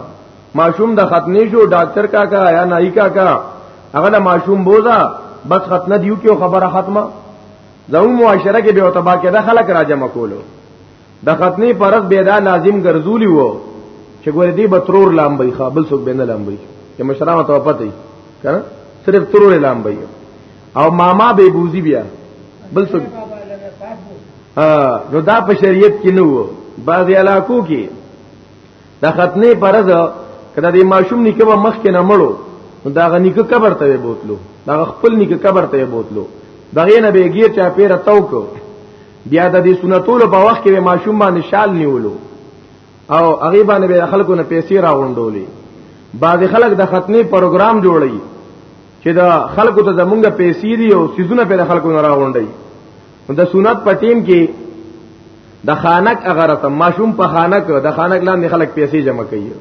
ماشوم د ختنې شو ډاکټر کا کا یا نای کا کا هغه ماشوم بوزا بس ختنه دیو کې خبره ختمه زمو معاشره کې به او تبا کې د خلک راجمه کولو د ختنی پرز به دا لازم ګرځولی وو چې ګور دی به ترور لامبي ښا بل څوک بنه لامبي چې مشرانو ته پته کړه صرف ترور لامبي او ماما به بوزي بیا بل څوک نو دا په شریعت کې نه وو بعض علاقو کې د ختنی پرز کله د ماشوم نکه به مخ کې نه مړو دا غنی که قبر ته بوتلو دا خپل نکه قبر ته بوتلو دغه نه به غیر چا پیر تاو کو بیا د دې سنتولو په وخت کې ماشوم باندې شال نیولو او هغه باندې به خلکو نه پیسې راوندولې بعض خلک د ختنې پروګرام جوړي چې دا خلکو ته زمونږ پیسې دي او سيزونه په خلکو نه راوندي د سنت په ټیم کې د خانک اگر ته ماشوم په خانک د خانک لاندې خلک پیسې جمع کوي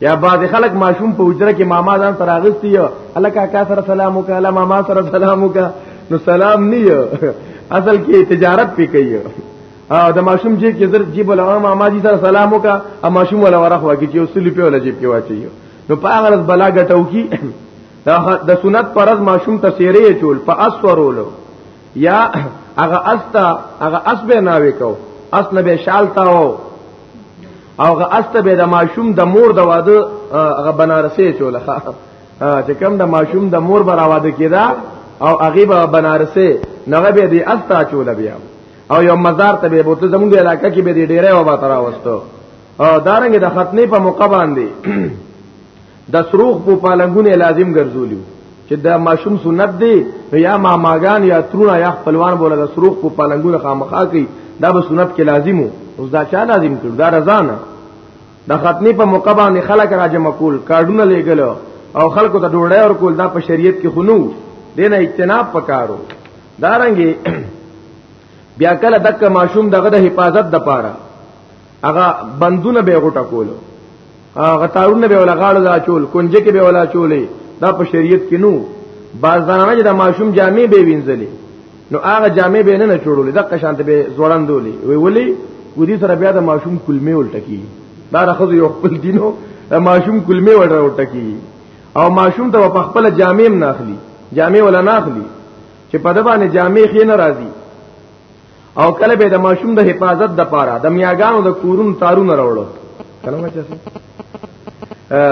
یا بعض خلک ماشوم په حجره کې ماما ځان سره اغستی یو الکا کا سره سلام وکاله ماما سره سلام وکا نو سلام نه یو اصل کې تجارت پی کوي او د ماشوم جیب کې زر جیب ولا ماما جی سره سلام وکا او ماشوم ولا ورخ واګي چې وسلی په ولا جیب کې واچي نو په هغه بلا غټو کی د سنت پرز ماشوم ته سیرې چول په اسورولو یا هغه استا هغه اسبه ناوي کو اس نه به شالتا وو او غ استه به د ماشوم د مور د واده غ بنارسې چوله چې کم د ماشوم د مور بر واده کیدا او هغه به بنارسې نغه به دی استا چوله بیا او یو مزار ته به بوتل زموږ علاقې کې به دی ډیره و با ترا وستو او دارنګ د ختنې په موقع باندې د سروغ په پالنګونه لازم ګرځولیو چې دا ماشوم سنت دی یا ماماګان یا ترونه یا خپلوان بوله د سروغ په پالنګونه خامخا کوي دا به سنت کې لازمو اوس دا چا لازم کړ دا رضا نه د ختنی په موقع باندې خلک راجم کول کارډونه لګل او خلکو ته ډوړې اور کول دا په شریعت کې خنو دینه اجتناب پکارو دارنګي بیا کله دک ماشوم دغه د حفاظت د پاره هغه بندونه به غټه کول هغه تارونه به ولا غاړه لا چول کنجه کې به ولا چولې دا په شریعت کې نو باز دانه د ماشوم جامې به وینځلې نو هغه جامې به نه نه چړولې د قشانت به زوړندولې وی ولي ودي سره بیا د ماشوم کلمې ولټکی دا رخص یو خپل دینو ماشوم کلمې وړه ولټکی او ماشوم ته په خپل جامې نه اخلي جامې ولا نه اخلي چې په دبانې جامې خې ناراضي او کله به د ماشوم د حفاظت د پاره د میاګانو د کورونو تارونه راوړو کله ما چاسي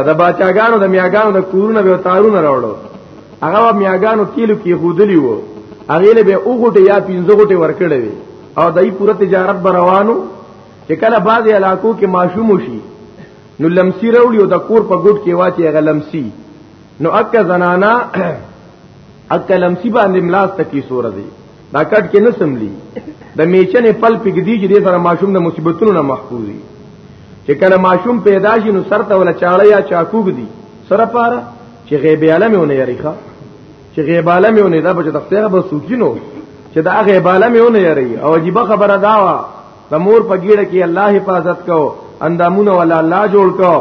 د باچاګانو د میاګانو د کورونو به تارونه راوړو هغه میاګانو کیلو کې خودلی وو هغه له به اوغټه یا پینځه غټه ورکړې وي او دای پوره تجارت بر روانو چې کله بعض علاقو کې ماشوم شي نو لمسی راوړي او د کور په ګډ کې واچي هغه لمسی نو اکه زنانا اکه لمسی باندې ملاس تکي سور دی دا کټ کې نه سملی د میچنې پل پګدی چې د سره ماشوم د مصیبتونو نه محفوظ وي چې کله ماشوم پیدا شي نو سر ته ولا چاړه یا چاکوګ دي سره پاره چې غیب عالم ونه یریخه چې غیب عالم ونه دا بچ تختیره به سوچینو چې دا غیب عالم ونه یری او عجیب خبره دا وا د مور په ګیړه کې الله حفاظت کو اندامونه ولا الله جوړ کو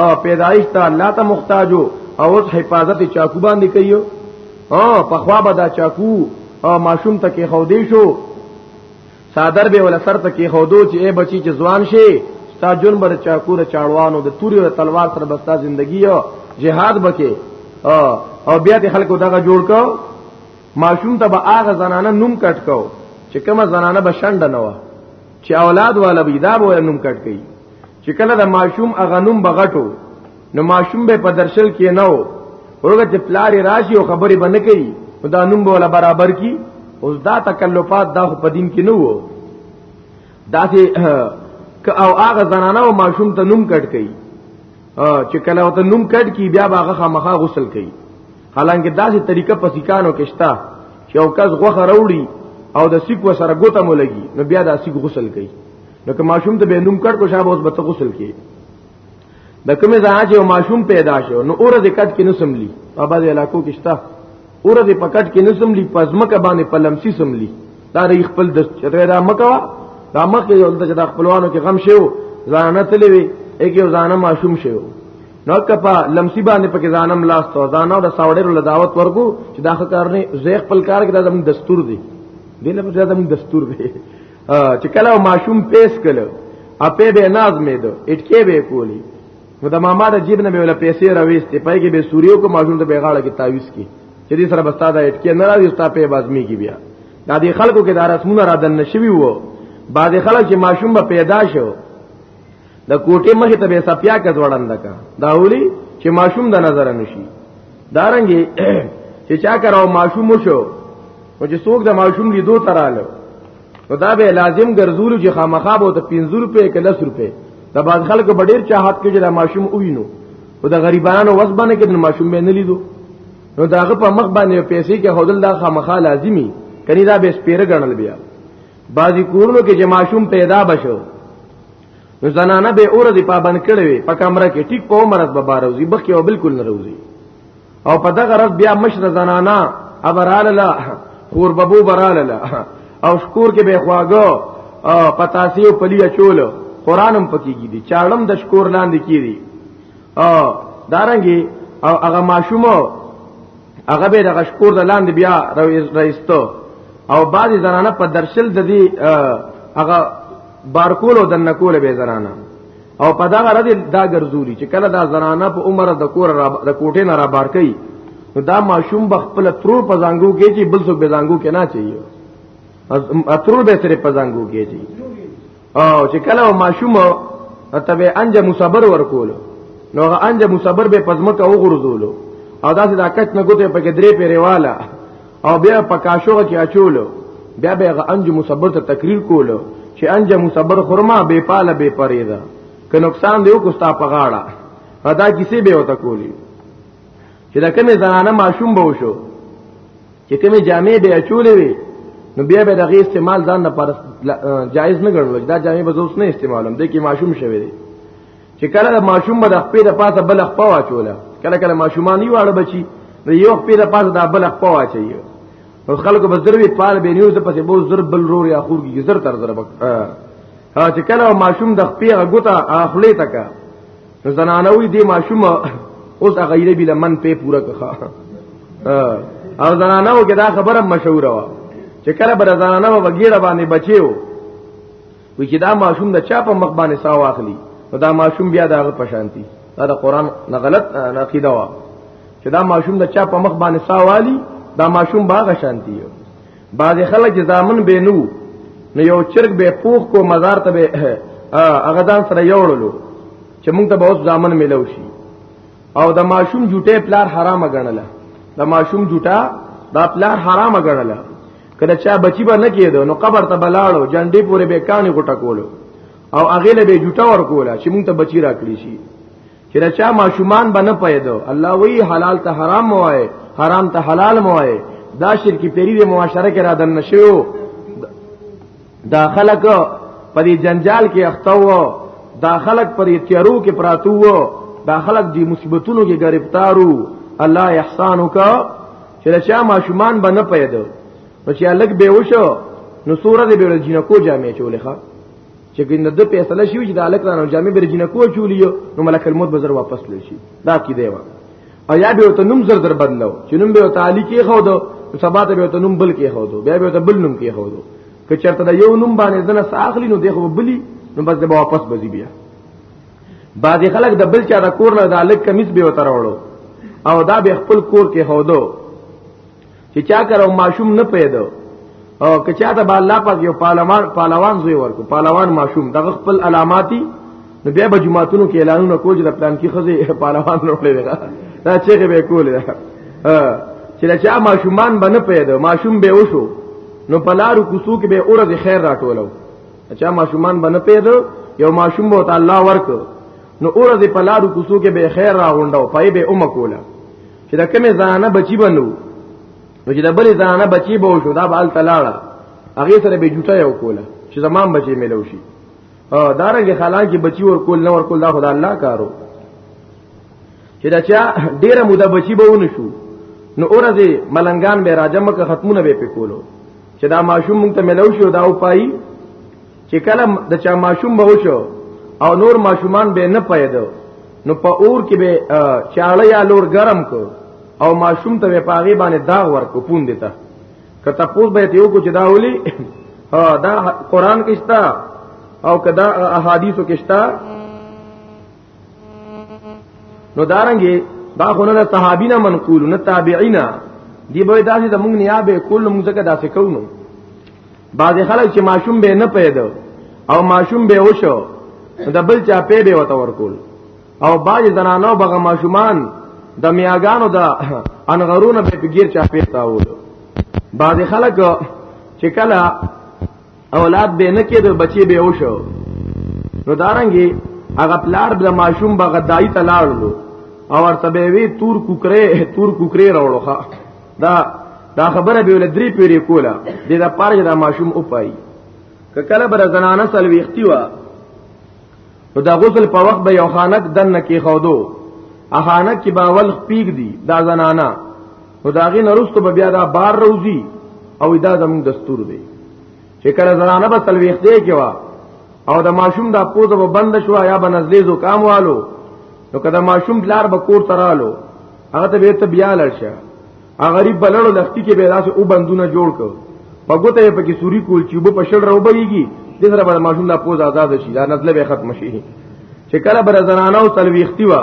او پیدایش ته الله ته محتاج او اوس حفاظت چاکو باندې کوي او په خوا به دا چاکو او ماشوم ته کې خو دی شو صادر به ول سر ته کې خو دو چې اے بچی چې ځوان شي تا جون بر چاکو د چاړوانو د توري او تلوار سره بستا زندگی او جهاد بکې او بیا ته خلکو دغه جوړ کو ماشوم ته به هغه زنانه نوم کټ کو چې کومه زنانه به شند نه و چې اولاد والا به دا به نوم کټ کوي چې کله د ماشوم هغه نوم بغټو نو ماشوم به په درشل کې نه و ورګه چې پلار راشي او خبرې بنه کوي دا نوم به ولا برابر کی اوس دا تکلفات دا په دین کې نه وو دا چې او هغه زنانه او ماشوم ته نوم کټ کوي چې کله وته نوم کټ کی بیا باغه خامخا غسل کوي حالانکه داسې طریقه په سکانو کې شته چې او کس غوخه راوړي او د سیک و سره ګوته مو لګي نو بیا د سیک غسل کوي نو که ماشوم ته به نوم کټ کو شابه اوس به ته غسل کوي د کومې ځای چې ماشوم پیدا شو نو اور د کټ کې نو سملی په بعض علاقو کې شته اور د پکټ کې نو سملی پزمکه باندې پلمسی سملی دا ری خپل د چتره را مکوا دا مخ یو د خپلوانو کې غم شیو ځانه تلې وي یک یو ځانه معصوم شیو نو کپا لمسی باندې پکې ځانم لاس تو ځانو د ساوړې له دعوت ورکو چې دا کار نه زه خپل کار کې دا زموږ دستور دی دله په زموږ دستور دی چې کله معصوم پیس کله اپې به ناز مې دو اټکې به کولی نو د ماما د جیب نه به ولا پیسې راويستې پای کې به سوریو کو ماشوم ته بیغاړه کې تعویز کی چې دې سره بستا دا اټ کې نه راځي ستا په بازمی کې بیا دا دې خلکو کې دا رسمونه را دن نشوي وو بعضې خلک چې ماشوم به پیدا شو د کوټې مخې ته به سپیا کې ځوړند کا دا ولي چې ماشوم د نظر نشي دارنګي چې چا کراو ماشوم شو او چې څوک د ماشوم لیدو تراله نو دا به لازم ګرځول چې خامخا به ته 50 روپے کې 10 روپے دا باز خلک په ډیر چاحت کې دا ماشوم وینو او دا غریبانو وس باندې کې دا ماشوم به نه لیدو نو داغه په مخ باندې پیسې کې هودل دا خامخا لازمی کني دا به سپیره ګڼل بیا بازی کورونو کې چې ماشوم پیدا بشو نو زنانه به اور دی پابند کړي وي په کمره کې ټیک په عمرت به باروزی بخي او بالکل نه روزي او په دغه رد بیا مشر زنانا ابرالاله خور ببو برالاله او شکور کې به خواګو پتاسی او پلی اچول قرانم پکېږي دي چاړم د شکور لاندې کیږي او دارنګي او هغه ماشومو هغه به د شکور د لاندې بیا رئیستو او بعضی زنانه په درشل د دې هغه بارکول او د نکول به زنانه او په دا غره دا ګرځولي چې کله دا زنانه په عمر د کور را د کوټې نه را بار کوي نو دا ماشوم به خپل ترور په زنګو کې چې بل څوک به زنګو کې نه چي اترور به سره په زنګو کې چي او چې کله ماشوم ته به انج مصبر ورکول نو هغه انج مصبر به پزمکه وغورځولو او دا چې دا کټ نه ګوته په کې درې پیرواله او بیا په کاشو کې اچولو بیا به غ انج مصبر ته تقریر کولو چې انج مصبر خرما بے پاله بے پریدا که نقصان دیو کو ستا په غاړه ادا کیسه به وته کولی چې دا کومه زنانه ماشوم به وشو چې کومه جامع به اچولې وي نو بیا به دغه استعمال ځان نه پر جایز نه ګڼل دا جامع به زوس نه استعمالم د کې ماشوم شوی دی چې کله د ماشوم به د خپې د پاسه بل خپه واچوله کله کله ماشومان یو اړه بچي نو یو خپې د پاسه د بل خپه واچي نو خلکو به ضروري پال به نیو ته پسې بو زر بل رور یا خور کی زر تر زر بک ها چې کله ماشوم د خپې غوتا اخلي تکا نو زنانه وي دی ماشوم اوس هغه یې بل من په پورا کخا او زنانه وګدا خبره مشهور وا چې کله بر زنانه وګیړه باندې بچیو وی چې دا ماشوم د چا په مخ باندې سا واخلي نو دا ماشوم بیا دغه پشانتی دا د قران نه غلط نه عقیده وا چې دا ماشوم د چا په مخ باندې سا والی دا ماشوم باغ شانتی یو بعض خلک ځامن به نو نو یو چرګ به پوخ کو مزار ته به هغه ځان سره یوړلو چې موږ ته به اوس ځامن ملو شي او د ماشوم جوټه پلار حرامه ګڼله د ماشوم جوټه دا پلار حرامه ګڼله کله چا بچی به نه کېدو نو قبر ته بلاړو جنډې پورې به کانی غټه کولو او هغه له به جټه ور کوله چې مونږ ته بچی راکړي شي چې دا چا ماشومان به نه پیدا الله وی حلال ته حرام موای حرام ته حلال موای دا شرکی پیری د معاشره کې را دن نشو دا خلک په دې جنجال کې اخته وو دا خلک پر تیارو کې پراتو وو دا خلک دی مصیبتونو کې گرفتارو الله احسان وکړه چې دا چا ماشومان به نه پیدا نو چې الګ به وشو نو سوره دې به جنکو جامې چولې ښا چې ګنده د فیصله شي چې د الګ رانو جامې به جنکو چولې نو ملک الموت بزر واپس لوي شي دا کی دی وا او یا به ته نوم زر در بدلو چې نوم به تعالی کې خو دو سبا ته به ته نوم بل کې خو دو بیا به ته بل نوم کې خو دو که چرته یو نوم باندې ځنه ساخلی نو دغه بلی نو بس به واپس بزی بیا بعضی خلک د بل چا د کور نه د الګ کمیس به وتر وړو او دا به خپل کور کې هودو چې چا کرو ماشوم نه پیدا او که چا ته الله پاک یو پالوان پالوان زوی ورکو پالوان ماشوم د خپل علاماتي نو بیا به جمعاتونو کې اعلانونه کول چې د پلان کې خزه پالوان نه وړي دا چې به کول چې دا چا ماشومان باندې پیدا ماشوم به وشو نو پلارو کوسو کې به اورز خیر راټولو اچھا ماشومان بنه پیدا یو ماشوم به الله ورک نو اور دې په لارو کوسو کې به خیر را غونډو پای به اومه کوله چې دا کومه ځانه بچی بنو نو چې دا بلې ځانه بچی به شو دا بال تلاړه هغه سره به جوټه یو کوله چې زمام بچی ملو شي او دارنګ خلان کې بچی ور کول نه ور کول دا خدای الله کارو چې دا چا ډیره موده بچی به ونه شو نو اور دې ملنګان به راجمه ختمونه به پکولو چې دا ماشوم مونږ ته ملو شو دا او پای چې کله د چا ماشوم به وشو او نور ماشومان به نه پیدا نو په اور کې به چاړه یا لور ګرم کو او ماشوم ته په هغه باندې داغ ورکو پوند دیتا کته پوز به یو کو چې دا ولي ها دا قران کې شتا او کدا احادیثو کې شتا نو دارنګي دا خو نه صحابینا منقول نه تابعینا دی به داسې د مونږ نیا به کول مونږ څنګه داسې کوو بعض خلک چې ماشوم به نه پیدا او ماشوم به وشو د بل چا په به وته ورکول او بعض زنانو بغه ماشومان د میاګانو د انغرونو به بغیر چا پیتاول بعض خلک چې کله اولاد به نه کېد بچي به وشو نو دارنګي هغه پلار د ماشوم بغدای ته لاړلو او ورته به وی تور کوکره تور کوکره راوړوخه دا دا خبره به ول درې پیری کوله د دا پارج دا ماشوم او پای ک کله بر زنانه سل ویختی وا نو دا غسل په وخت به یو خانک دن کې خودو اخانک کې باول خپیګ دی دا زنانه او دا غي نرستو به بیا دا بار روزي او دا زموږ دستور دی چې کله زنانه به تلويخ دی کې وا او د ماشوم دا پوزه به بند شو یا به نزلې زو کام والو نو کله ماشوم بلار به کور ترالو هغه ته به ته بیا لړشه هغه غریب بلړو لختی کې به داسې او بندونه جوړ کړ په ګوته یې پکې سوري کول چې وب پښړ راو بېږي د سره به ماشوم دا پوز آزاد شي دا نزله به ختم شي چې کله بر زنانه او تلويختي وا